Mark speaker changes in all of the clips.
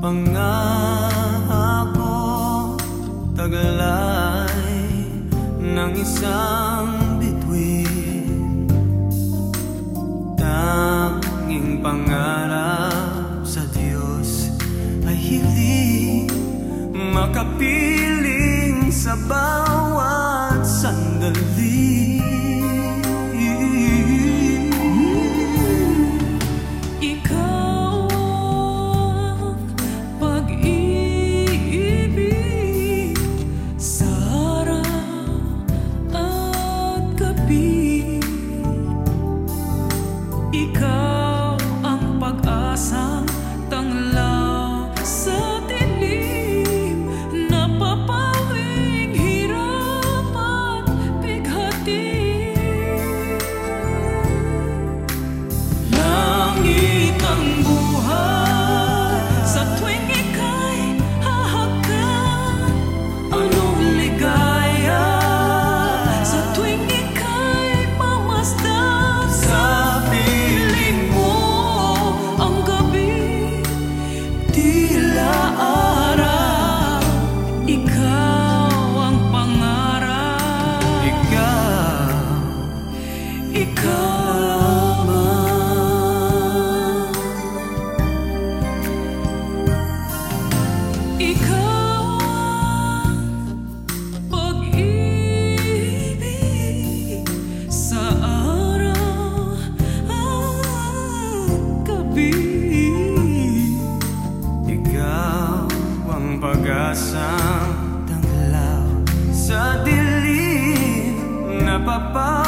Speaker 1: Pangako Tagalay Ng isang bituin. Tanging pangarap Sa Diyos Ay hiling Makapiling sa bawat
Speaker 2: Ikaw ang pag-asang tanglaw sa dilim. Napapawing hirap at bighati Langit ang buhay.
Speaker 1: isang tanglaw. Sa dilim na papal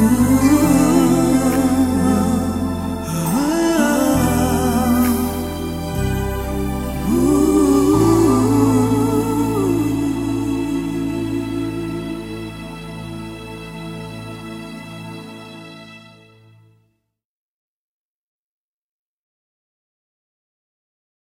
Speaker 1: Ooh.